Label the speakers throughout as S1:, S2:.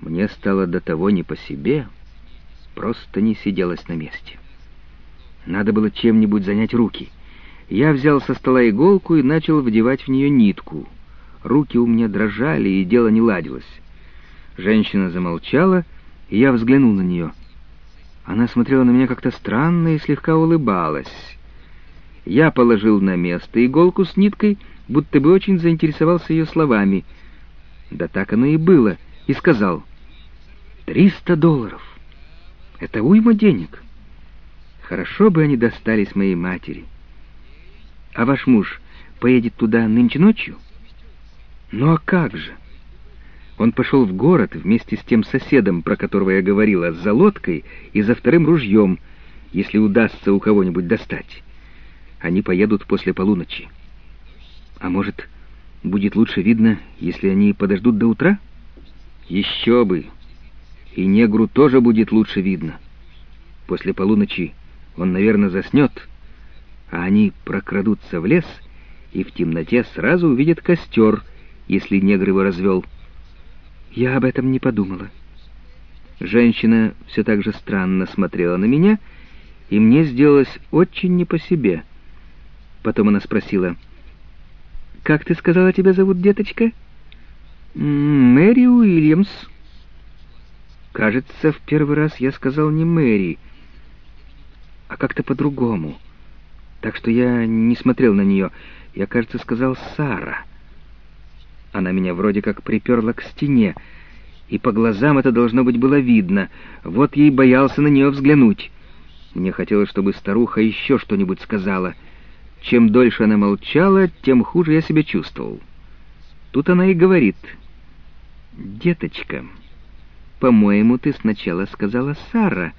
S1: Мне стало до того не по себе, просто не сиделось на месте. Надо было чем-нибудь занять руки. Я взял со стола иголку и начал вдевать в нее нитку. Руки у меня дрожали, и дело не ладилось. Женщина замолчала, и я взглянул на нее. Она смотрела на меня как-то странно и слегка улыбалась. Я положил на место иголку с ниткой, будто бы очень заинтересовался ее словами. Да так оно и было, и сказал, «Триста долларов! Это уйма денег!» Хорошо бы они достались моей матери. А ваш муж поедет туда нынче ночью? Ну а как же? Он пошел в город вместе с тем соседом, про которого я говорила, за лодкой и за вторым ружьем, если удастся у кого-нибудь достать. Они поедут после полуночи. А может, будет лучше видно, если они подождут до утра? Еще бы! И негру тоже будет лучше видно. После полуночи он, наверное, заснет, а они прокрадутся в лес и в темноте сразу увидят костер, если негр его развел. Я об этом не подумала. Женщина все так же странно смотрела на меня, и мне сделалось очень не по себе. Потом она спросила, «Как ты сказала, тебя зовут, деточка?» «Мэри Уильямс». Кажется, в первый раз я сказал не Мэри, а как-то по-другому. Так что я не смотрел на нее. Я, кажется, сказал «Сара». Она меня вроде как приперла к стене, и по глазам это должно быть было видно. Вот ей боялся на нее взглянуть. Мне хотелось, чтобы старуха еще что-нибудь сказала. Чем дольше она молчала, тем хуже я себя чувствовал. Тут она и говорит. «Деточка, по-моему, ты сначала сказала Сара,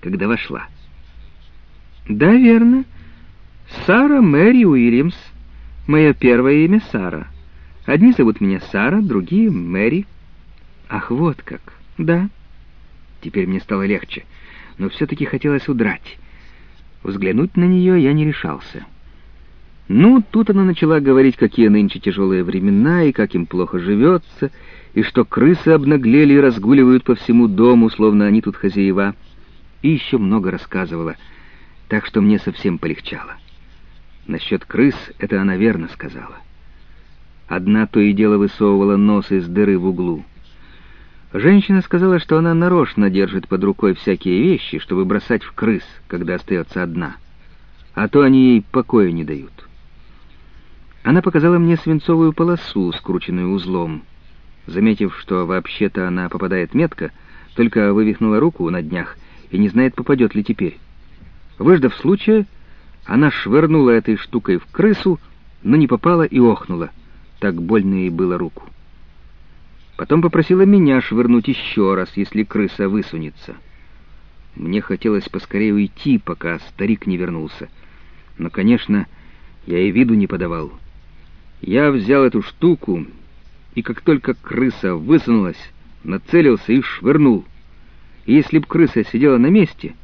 S1: когда вошла». «Да, верно. Сара Мэри Уильямс. Мое первое имя Сара. Одни зовут меня Сара, другие — Мэри». «Ах, вот как. Да». Теперь мне стало легче, но все-таки хотелось удрать. Взглянуть на нее я не решался. Ну, тут она начала говорить, какие нынче тяжелые времена, и как им плохо живется, и что крысы обнаглели и разгуливают по всему дому, словно они тут хозяева. И еще много рассказывала — так что мне совсем полегчало. Насчет крыс это она верно сказала. Одна то и дело высовывала нос из дыры в углу. Женщина сказала, что она нарочно держит под рукой всякие вещи, чтобы бросать в крыс, когда остается одна. А то они ей покоя не дают. Она показала мне свинцовую полосу, скрученную узлом. Заметив, что вообще-то она попадает метко, только вывихнула руку на днях и не знает, попадет ли теперь. Выждав случая, она швырнула этой штукой в крысу, но не попала и охнула. Так больно ей было руку. Потом попросила меня швырнуть еще раз, если крыса высунется. Мне хотелось поскорее уйти, пока старик не вернулся. Но, конечно, я и виду не подавал. Я взял эту штуку, и как только крыса высунулась, нацелился и швырнул. И если б крыса сидела на месте,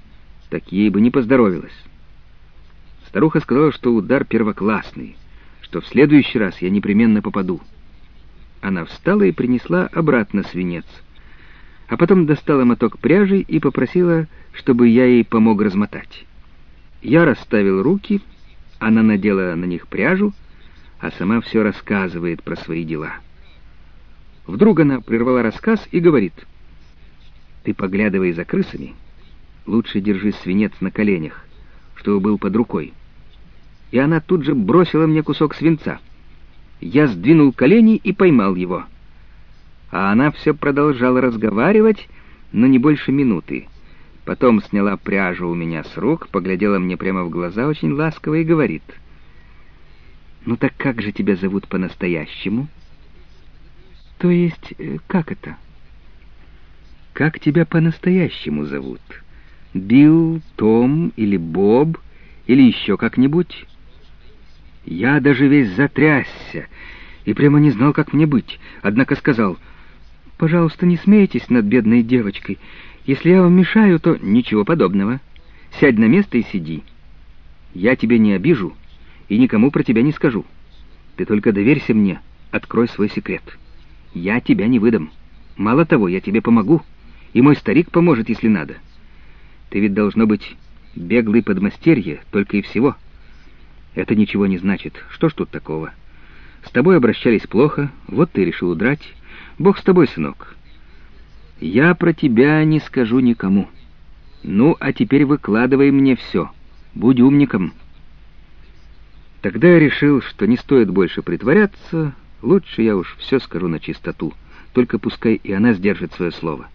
S1: так ей бы не поздоровилось. Старуха сказала, что удар первоклассный, что в следующий раз я непременно попаду. Она встала и принесла обратно свинец, а потом достала моток пряжи и попросила, чтобы я ей помог размотать. Я расставил руки, она надела на них пряжу, а сама все рассказывает про свои дела. Вдруг она прервала рассказ и говорит, «Ты поглядывай за крысами» лучше держи свинец на коленях, чтобы был под рукой. И она тут же бросила мне кусок свинца. Я сдвинул колени и поймал его. А она все продолжала разговаривать, но не больше минуты. Потом сняла пряжу у меня с рук, поглядела мне прямо в глаза очень ласково и говорит. «Ну так как же тебя зовут по-настоящему?» «То есть, э, как это?» «Как тебя по-настоящему зовут?» Билл, Том или Боб, или еще как-нибудь. Я даже весь затрясся и прямо не знал, как мне быть, однако сказал, «Пожалуйста, не смейтесь над бедной девочкой. Если я вам мешаю, то ничего подобного. Сядь на место и сиди. Я тебя не обижу и никому про тебя не скажу. Ты только доверься мне, открой свой секрет. Я тебя не выдам». Мало того, я тебе помогу, и мой старик поможет, если надо. Ты ведь должно быть беглый подмастерье, только и всего. Это ничего не значит. Что ж тут такого? С тобой обращались плохо, вот ты решил удрать. Бог с тобой, сынок. Я про тебя не скажу никому. Ну, а теперь выкладывай мне все. Будь умником. Тогда я решил, что не стоит больше притворяться, лучше я уж все скажу на чистоту, только пускай и она сдержит свое слово.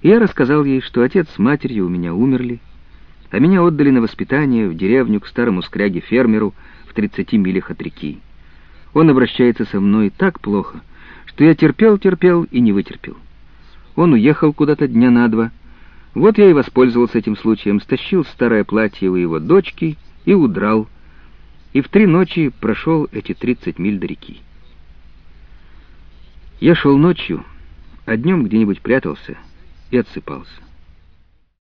S1: Я рассказал ей, что отец с матерью у меня умерли, а меня отдали на воспитание в деревню к старому скряге-фермеру в 30 милях от реки. Он обращается со мной так плохо, что я терпел-терпел и не вытерпел. Он уехал куда-то дня на два. Вот я и воспользовался этим случаем, стащил старое платье у его дочки и удрал, и в три ночи прошел эти 30 миль до реки. Я шел ночью, а днем где-нибудь прятался и отсыпался.